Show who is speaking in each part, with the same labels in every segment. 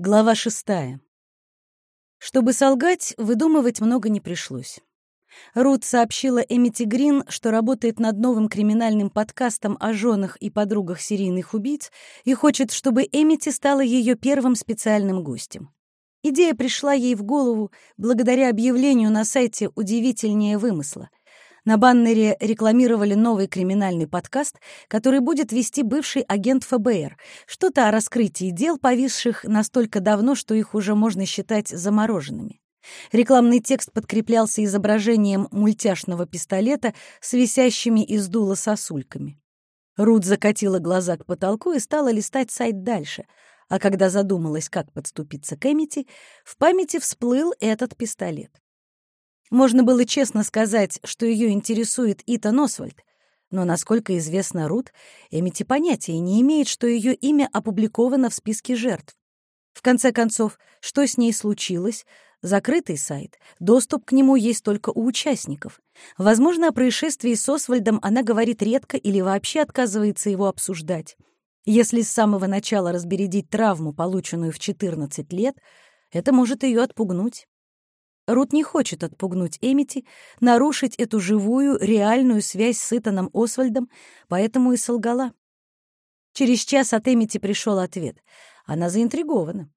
Speaker 1: Глава шестая. Чтобы солгать, выдумывать много не пришлось. Рут сообщила Эмити Грин, что работает над новым криминальным подкастом о женах и подругах серийных убийц и хочет, чтобы Эмити стала ее первым специальным гостем. Идея пришла ей в голову благодаря объявлению на сайте «Удивительнее вымысла». На баннере рекламировали новый криминальный подкаст, который будет вести бывший агент ФБР. Что-то о раскрытии дел, повисших настолько давно, что их уже можно считать замороженными. Рекламный текст подкреплялся изображением мультяшного пистолета с висящими из дула сосульками. Рут закатила глаза к потолку и стала листать сайт дальше, а когда задумалась, как подступиться к Эмити, в памяти всплыл этот пистолет. Можно было честно сказать, что ее интересует Итан Освальд, но, насколько известно Рут, Эмити понятия не имеет, что ее имя опубликовано в списке жертв. В конце концов, что с ней случилось? Закрытый сайт, доступ к нему есть только у участников. Возможно, о происшествии с Освальдом она говорит редко или вообще отказывается его обсуждать. Если с самого начала разбередить травму, полученную в 14 лет, это может ее отпугнуть. Рут не хочет отпугнуть Эмити, нарушить эту живую, реальную связь с Итаном Освальдом, поэтому и солгала. Через час от Эмити пришел ответ. Она заинтригована.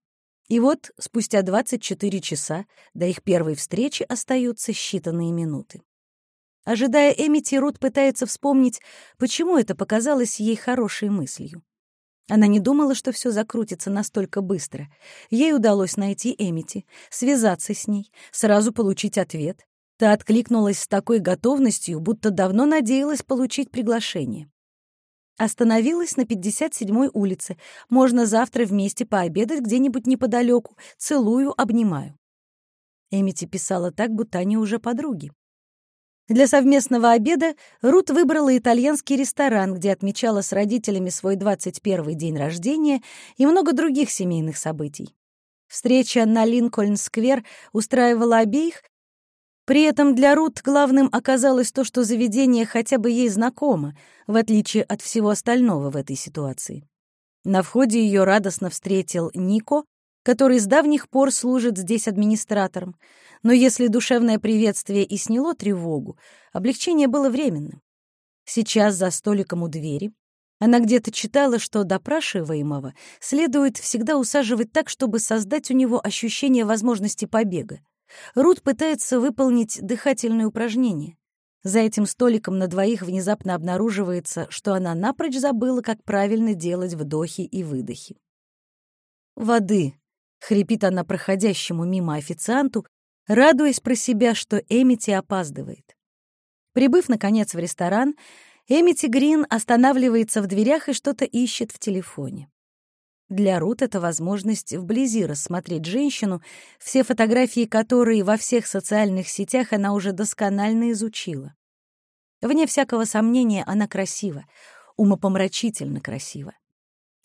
Speaker 1: И вот спустя 24 часа до их первой встречи остаются считанные минуты. Ожидая Эмити, Рут пытается вспомнить, почему это показалось ей хорошей мыслью. Она не думала, что все закрутится настолько быстро. Ей удалось найти Эмити, связаться с ней, сразу получить ответ. Та откликнулась с такой готовностью, будто давно надеялась получить приглашение. Остановилась на 57-й улице. Можно завтра вместе пообедать где-нибудь неподалеку. Целую, обнимаю. Эмити писала так, будто они уже подруги. Для совместного обеда Рут выбрала итальянский ресторан, где отмечала с родителями свой 21-й день рождения и много других семейных событий. Встреча на Линкольн-сквер устраивала обеих, при этом для Рут главным оказалось то, что заведение хотя бы ей знакомо, в отличие от всего остального в этой ситуации. На входе ее радостно встретил Нико, который с давних пор служит здесь администратором. Но если душевное приветствие и сняло тревогу, облегчение было временным. Сейчас за столиком у двери она где-то читала, что допрашиваемого следует всегда усаживать так, чтобы создать у него ощущение возможности побега. Рут пытается выполнить дыхательное упражнение. За этим столиком на двоих внезапно обнаруживается, что она напрочь забыла, как правильно делать вдохи и выдохи. «Воды», — хрипит она проходящему мимо официанту, радуясь про себя, что Эмити опаздывает. Прибыв, наконец, в ресторан, Эмити Грин останавливается в дверях и что-то ищет в телефоне. Для Рут это возможность вблизи рассмотреть женщину, все фотографии которой во всех социальных сетях она уже досконально изучила. Вне всякого сомнения, она красива, умопомрачительно красива.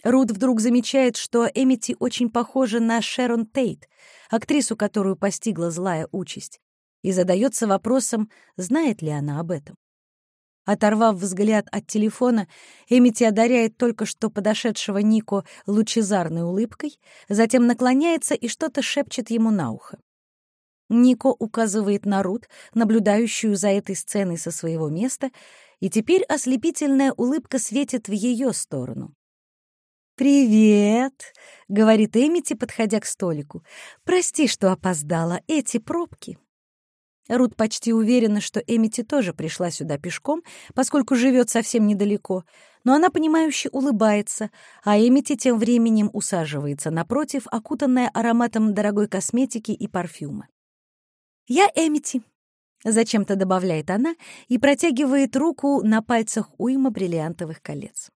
Speaker 1: Рут вдруг замечает, что Эмити очень похожа на Шерон Тейт, актрису, которую постигла злая участь, и задается вопросом, знает ли она об этом. Оторвав взгляд от телефона, Эмити одаряет только что подошедшего Нико лучезарной улыбкой, затем наклоняется и что-то шепчет ему на ухо. Нико указывает на Рут, наблюдающую за этой сценой со своего места, и теперь ослепительная улыбка светит в ее сторону. «Привет», — говорит Эмити, подходя к столику. «Прости, что опоздала. Эти пробки». Рут почти уверена, что Эмити тоже пришла сюда пешком, поскольку живет совсем недалеко, но она, понимающе улыбается, а Эмити тем временем усаживается напротив, окутанная ароматом дорогой косметики и парфюма. «Я Эмити», — зачем-то добавляет она и протягивает руку на пальцах уйма бриллиантовых колец.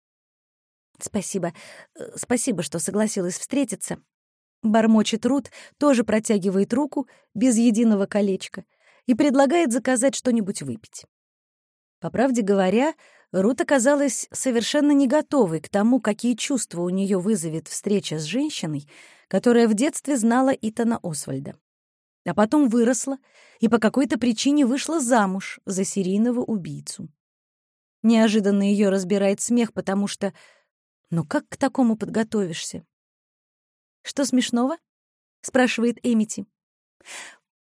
Speaker 1: «Спасибо. Э, спасибо, что согласилась встретиться». Бормочет Рут, тоже протягивает руку, без единого колечка, и предлагает заказать что-нибудь выпить. По правде говоря, Рут оказалась совершенно не готовой к тому, какие чувства у нее вызовет встреча с женщиной, которая в детстве знала Итана Освальда. А потом выросла и по какой-то причине вышла замуж за серийного убийцу. Неожиданно ее разбирает смех, потому что но как к такому подготовишься? «Что смешного?» — спрашивает Эмити.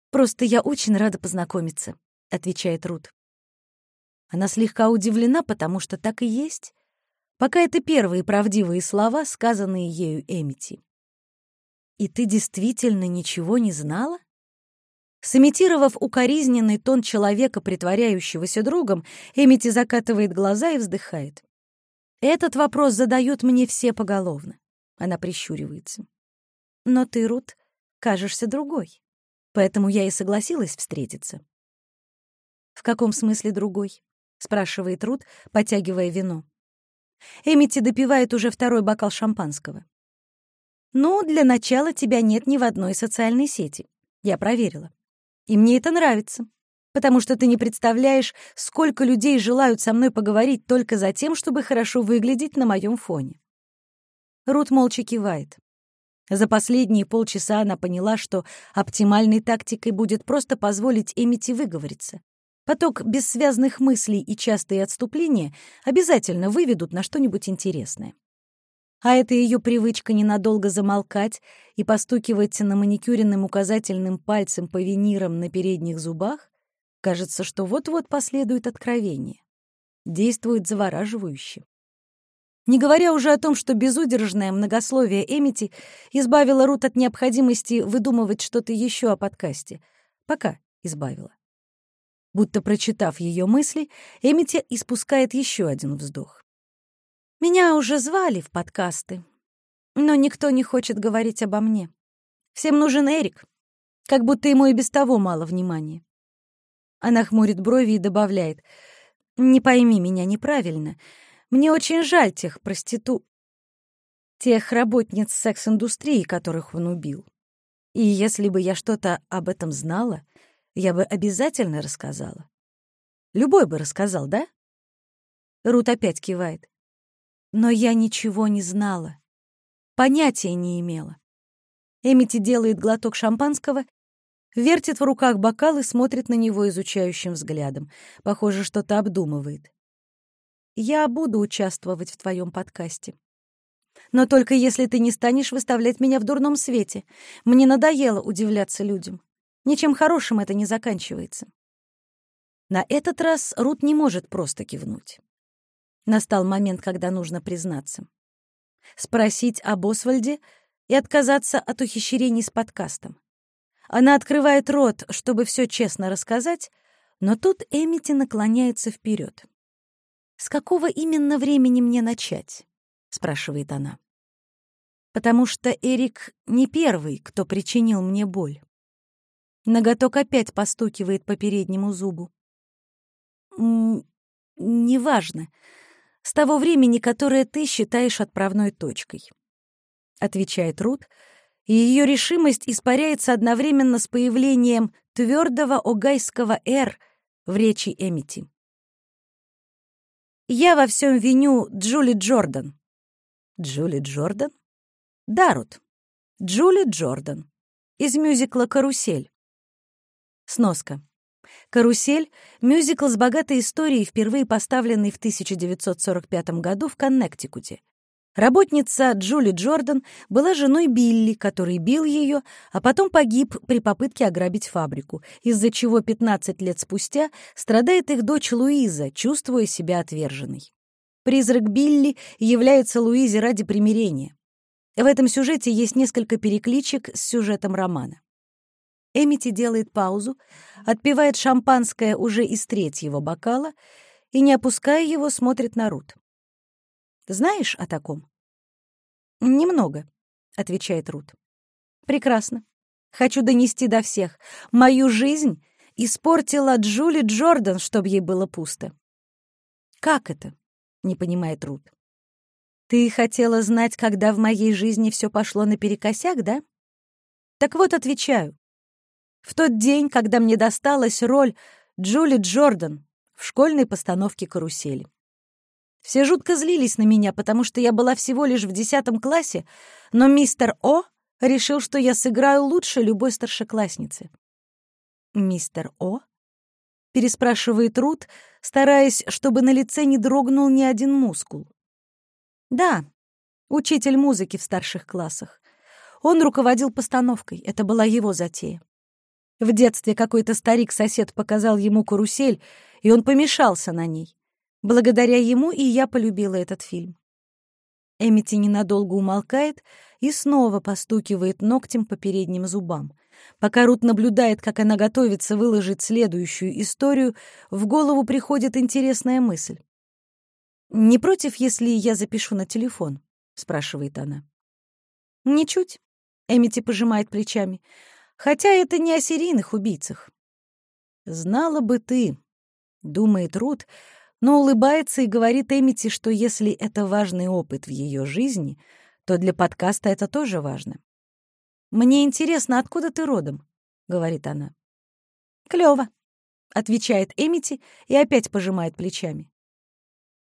Speaker 1: «Просто я очень рада познакомиться», — отвечает Рут. Она слегка удивлена, потому что так и есть. Пока это первые правдивые слова, сказанные ею Эмити. «И ты действительно ничего не знала?» Сымитировав укоризненный тон человека, притворяющегося другом, Эмити закатывает глаза и вздыхает. «Этот вопрос задают мне все поголовно». Она прищуривается. «Но ты, Рут, кажешься другой. Поэтому я и согласилась встретиться». «В каком смысле другой?» — спрашивает Рут, потягивая вино. Эмити допивает уже второй бокал шампанского. «Ну, для начала тебя нет ни в одной социальной сети. Я проверила. И мне это нравится, потому что ты не представляешь, сколько людей желают со мной поговорить только за тем, чтобы хорошо выглядеть на моем фоне». Рут молча кивает. За последние полчаса она поняла, что оптимальной тактикой будет просто позволить Эмити выговориться. Поток бессвязных мыслей и частые отступления обязательно выведут на что-нибудь интересное. А это ее привычка ненадолго замолкать и постукивать на маникюренным указательным пальцем по винирам на передних зубах, кажется, что вот-вот последует откровение. Действует завораживающе. Не говоря уже о том, что безудержное многословие Эмити избавило Рут от необходимости выдумывать что-то еще о подкасте. Пока избавила. Будто прочитав ее мысли, Эмити испускает еще один вздох. «Меня уже звали в подкасты, но никто не хочет говорить обо мне. Всем нужен Эрик, как будто ему и без того мало внимания». Она хмурит брови и добавляет, «Не пойми меня неправильно, мне очень жаль тех проститу... тех работниц секс-индустрии, которых он убил. И если бы я что-то об этом знала, я бы обязательно рассказала. Любой бы рассказал, да? Рут опять кивает. Но я ничего не знала. Понятия не имела. Эмити делает глоток шампанского, вертит в руках бокал и смотрит на него изучающим взглядом. Похоже, что-то обдумывает. «Я буду участвовать в твоем подкасте. Но только если ты не станешь выставлять меня в дурном свете. Мне надоело удивляться людям. Ничем хорошим это не заканчивается. На этот раз Рут не может просто кивнуть. Настал момент, когда нужно признаться. Спросить об Освальде и отказаться от ухищрений с подкастом. Она открывает рот, чтобы все честно рассказать, но тут Эмити наклоняется вперед. «С какого именно времени мне начать?» — спрашивает она. «Потому что Эрик не первый, кто причинил мне боль. Ноготок опять постукивает по переднему зубу. «Неважно. С того времени, которое ты считаешь отправной точкой», — отвечает Рут, и ее решимость испаряется одновременно с появлением твердого огайского «р» в речи Эмити. «Я во всем виню Джули Джордан». «Джули Джордан?» «Да, Рут. Джули Джордан. Из мюзикла «Карусель». Сноска. «Карусель» — мюзикл с богатой историей, впервые поставленный в 1945 году в Коннектикуте. Работница Джули Джордан была женой Билли, который бил ее, а потом погиб при попытке ограбить фабрику, из-за чего 15 лет спустя страдает их дочь Луиза, чувствуя себя отверженной. Призрак Билли является Луизе ради примирения. В этом сюжете есть несколько перекличек с сюжетом романа. Эмити делает паузу, отпивает шампанское уже из третьего бокала и, не опуская его, смотрит на Рут. «Знаешь о таком?» «Немного», — отвечает Рут. «Прекрасно. Хочу донести до всех. Мою жизнь испортила Джули Джордан, чтобы ей было пусто». «Как это?» — не понимает Рут. «Ты хотела знать, когда в моей жизни все пошло наперекосяк, да?» «Так вот, отвечаю. В тот день, когда мне досталась роль Джули Джордан в школьной постановке «Карусели». Все жутко злились на меня, потому что я была всего лишь в десятом классе, но мистер О решил, что я сыграю лучше любой старшеклассницы. «Мистер О?» — переспрашивает Рут, стараясь, чтобы на лице не дрогнул ни один мускул. «Да, учитель музыки в старших классах. Он руководил постановкой, это была его затея. В детстве какой-то старик-сосед показал ему карусель, и он помешался на ней. Благодаря ему и я полюбила этот фильм. Эмити ненадолго умолкает и снова постукивает ногтем по передним зубам. Пока Рут наблюдает, как она готовится выложить следующую историю, в голову приходит интересная мысль. «Не против, если я запишу на телефон?» — спрашивает она. «Ничуть», — Эмити пожимает плечами, «хотя это не о серийных убийцах». «Знала бы ты», — думает Рут, но улыбается и говорит Эмити, что если это важный опыт в ее жизни, то для подкаста это тоже важно. «Мне интересно, откуда ты родом?» — говорит она. «Клёво», — отвечает Эмити и опять пожимает плечами.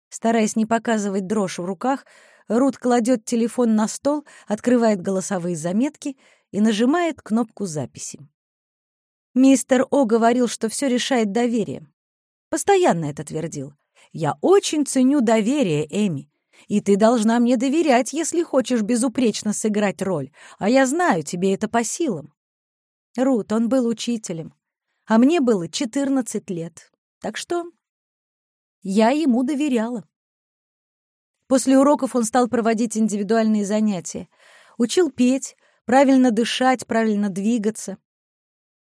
Speaker 1: Стараясь не показывать дрожь в руках, Рут кладет телефон на стол, открывает голосовые заметки и нажимает кнопку записи. Мистер О говорил, что все решает доверие. Постоянно это твердил. «Я очень ценю доверие, Эми, и ты должна мне доверять, если хочешь безупречно сыграть роль, а я знаю, тебе это по силам». Рут, он был учителем, а мне было 14 лет, так что я ему доверяла. После уроков он стал проводить индивидуальные занятия. Учил петь, правильно дышать, правильно двигаться.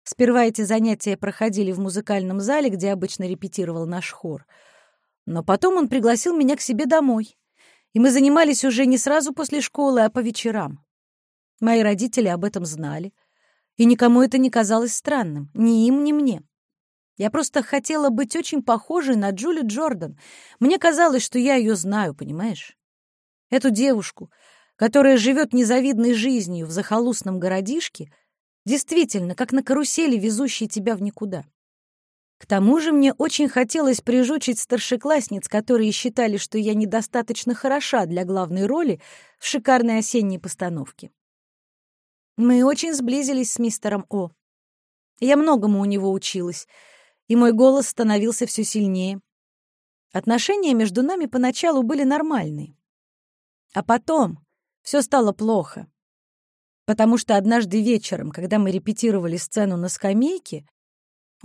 Speaker 1: Сперва эти занятия проходили в музыкальном зале, где обычно репетировал наш хор. Но потом он пригласил меня к себе домой. И мы занимались уже не сразу после школы, а по вечерам. Мои родители об этом знали. И никому это не казалось странным, ни им, ни мне. Я просто хотела быть очень похожей на Джули Джордан. Мне казалось, что я ее знаю, понимаешь? Эту девушку, которая живет незавидной жизнью в захолустном городишке, действительно, как на карусели, везущей тебя в никуда. К тому же мне очень хотелось прижучить старшеклассниц, которые считали, что я недостаточно хороша для главной роли в шикарной осенней постановке. Мы очень сблизились с мистером О. Я многому у него училась — и мой голос становился все сильнее. Отношения между нами поначалу были нормальные. А потом все стало плохо. Потому что однажды вечером, когда мы репетировали сцену на скамейке,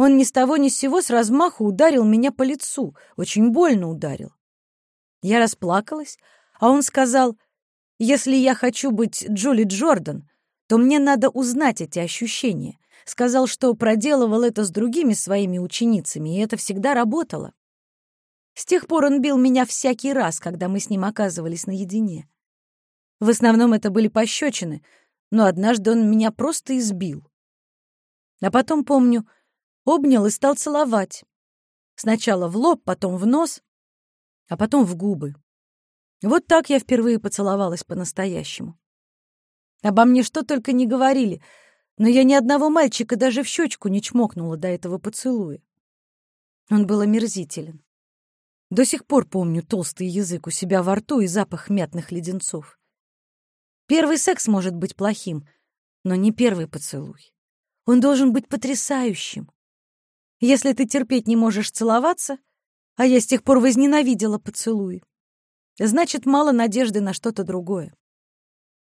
Speaker 1: он ни с того ни с сего с размаху ударил меня по лицу, очень больно ударил. Я расплакалась, а он сказал, «Если я хочу быть Джули Джордан, то мне надо узнать эти ощущения. Сказал, что проделывал это с другими своими ученицами, и это всегда работало. С тех пор он бил меня всякий раз, когда мы с ним оказывались наедине. В основном это были пощечины, но однажды он меня просто избил. А потом, помню, обнял и стал целовать. Сначала в лоб, потом в нос, а потом в губы. Вот так я впервые поцеловалась по-настоящему. Обо мне что только не говорили — но я ни одного мальчика даже в щечку не чмокнула до этого поцелуя. Он был омерзителен. До сих пор помню толстый язык у себя во рту и запах мятных леденцов. Первый секс может быть плохим, но не первый поцелуй. Он должен быть потрясающим. Если ты терпеть не можешь целоваться, а я с тех пор возненавидела поцелуи, значит, мало надежды на что-то другое.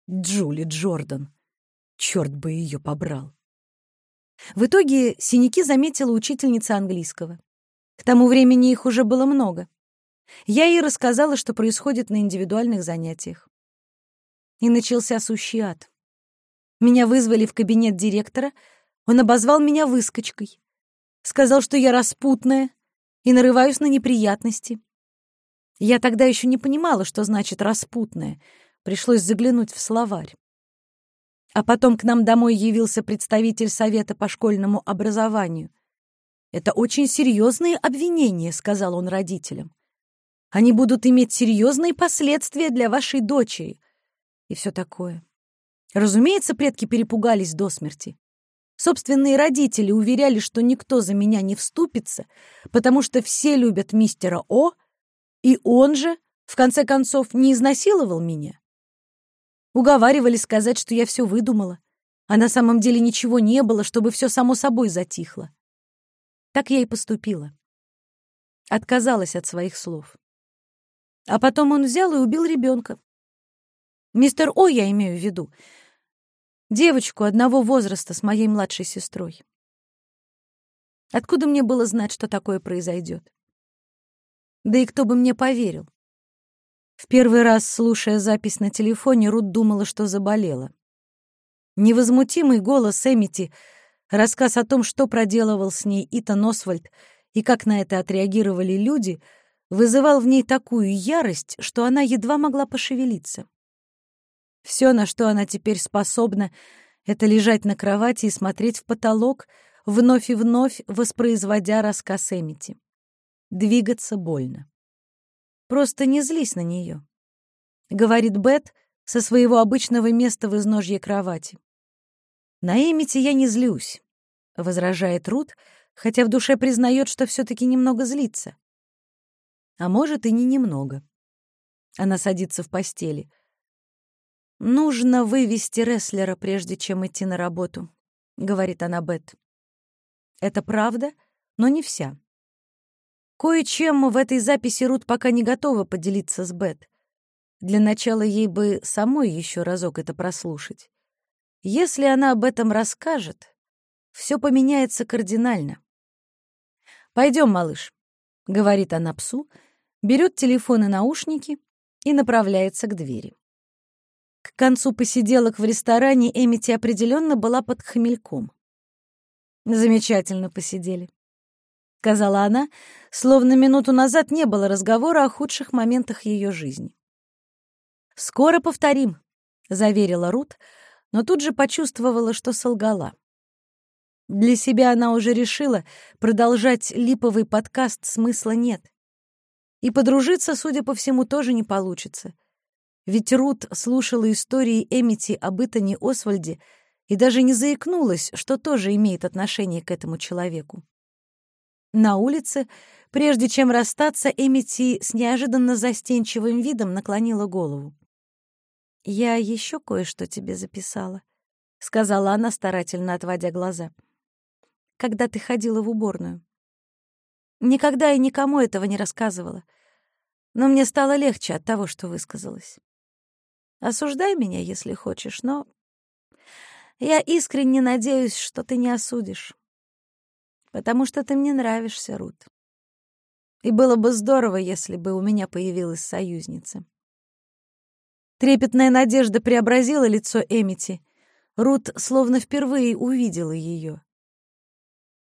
Speaker 1: Джули Джордан. Черт бы ее побрал. В итоге синяки заметила учительница английского. К тому времени их уже было много. Я ей рассказала, что происходит на индивидуальных занятиях. И начался сущий ад. Меня вызвали в кабинет директора, он обозвал меня выскочкой. Сказал, что я распутная и нарываюсь на неприятности. Я тогда еще не понимала, что значит «распутная». Пришлось заглянуть в словарь. А потом к нам домой явился представитель Совета по школьному образованию. «Это очень серьезные обвинения», — сказал он родителям. «Они будут иметь серьезные последствия для вашей дочери». И все такое. Разумеется, предки перепугались до смерти. Собственные родители уверяли, что никто за меня не вступится, потому что все любят мистера О, и он же, в конце концов, не изнасиловал меня. Уговаривали сказать, что я все выдумала, а на самом деле ничего не было, чтобы все само собой затихло. Так я и поступила. Отказалась от своих слов. А потом он взял и убил ребенка. Мистер О, я имею в виду. Девочку одного возраста с моей младшей сестрой. Откуда мне было знать, что такое произойдет? Да и кто бы мне поверил? В первый раз, слушая запись на телефоне, Рут думала, что заболела. Невозмутимый голос Эмити, рассказ о том, что проделывал с ней Итан Освальд и как на это отреагировали люди, вызывал в ней такую ярость, что она едва могла пошевелиться. Все, на что она теперь способна, это лежать на кровати и смотреть в потолок, вновь и вновь воспроизводя рассказ Эмити. Двигаться больно. Просто не злись на нее, говорит Бет со своего обычного места в изножье кровати. На Эмити я не злюсь, возражает Рут, хотя в душе признает, что все-таки немного злится. А может, и не немного. Она садится в постели. «Нужно вывести рестлера, прежде чем идти на работу», — говорит она Бет. Это правда, но не вся. Кое-чем в этой записи Рут пока не готова поделиться с Бет. Для начала ей бы самой еще разок это прослушать. Если она об этом расскажет, все поменяется кардинально. «Пойдем, малыш», — говорит она псу, берет телефон и наушники и направляется к двери. К концу посиделок в ресторане Эмити определенно была под хмельком. «Замечательно посидели», — сказала она, словно минуту назад не было разговора о худших моментах ее жизни. «Скоро повторим», — заверила Рут, — но тут же почувствовала, что солгала. Для себя она уже решила, продолжать липовый подкаст смысла нет. И подружиться, судя по всему, тоже не получится. Ведь Рут слушала истории Эмити об Итане Освальде и даже не заикнулась, что тоже имеет отношение к этому человеку. На улице, прежде чем расстаться, Эмити с неожиданно застенчивым видом наклонила голову. «Я еще кое-что тебе записала», — сказала она, старательно отводя глаза. «Когда ты ходила в уборную. Никогда и никому этого не рассказывала, но мне стало легче от того, что высказалась. Осуждай меня, если хочешь, но я искренне надеюсь, что ты не осудишь, потому что ты мне нравишься, Рут. И было бы здорово, если бы у меня появилась союзница». Трепетная надежда преобразила лицо Эмити. Рут словно впервые увидела ее.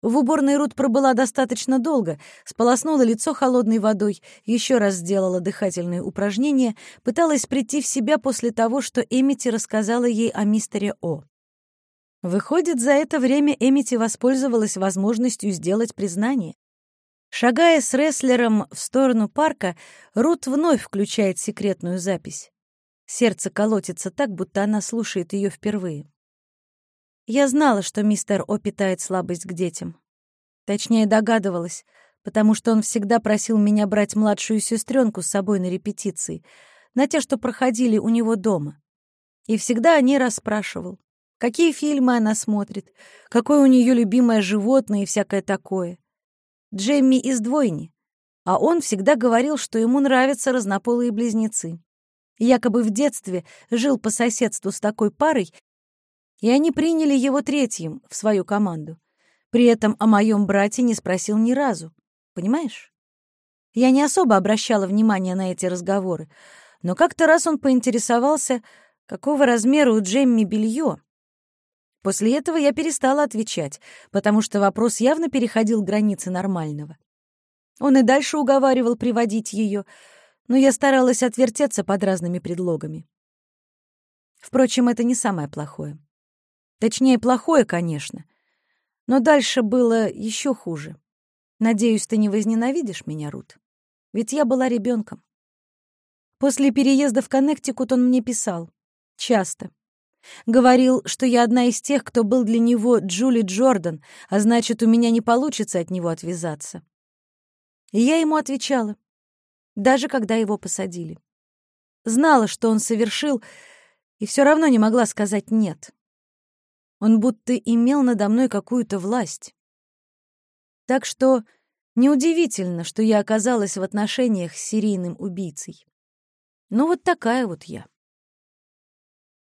Speaker 1: В уборной Рут пробыла достаточно долго, сполоснула лицо холодной водой, еще раз сделала дыхательные упражнения, пыталась прийти в себя после того, что Эмити рассказала ей о мистере О. Выходит, за это время Эмити воспользовалась возможностью сделать признание. Шагая с рестлером в сторону парка, Рут вновь включает секретную запись. Сердце колотится так, будто она слушает ее впервые. Я знала, что мистер О питает слабость к детям. Точнее, догадывалась, потому что он всегда просил меня брать младшую сестренку с собой на репетиции, на те, что проходили у него дома. И всегда о ней расспрашивал, какие фильмы она смотрит, какое у нее любимое животное и всякое такое. Джемми из двойни, а он всегда говорил, что ему нравятся разнополые близнецы якобы в детстве жил по соседству с такой парой, и они приняли его третьим в свою команду. При этом о моем брате не спросил ни разу. Понимаешь? Я не особо обращала внимание на эти разговоры, но как-то раз он поинтересовался, какого размера у Джемми белье. После этого я перестала отвечать, потому что вопрос явно переходил границы нормального. Он и дальше уговаривал приводить ее, но я старалась отвертеться под разными предлогами. Впрочем, это не самое плохое. Точнее, плохое, конечно. Но дальше было еще хуже. Надеюсь, ты не возненавидишь меня, Рут. Ведь я была ребенком. После переезда в Коннектикут он мне писал. Часто. Говорил, что я одна из тех, кто был для него Джули Джордан, а значит, у меня не получится от него отвязаться. И я ему отвечала даже когда его посадили. Знала, что он совершил, и все равно не могла сказать «нет». Он будто имел надо мной какую-то власть. Так что неудивительно, что я оказалась в отношениях с серийным убийцей. Ну вот такая вот я.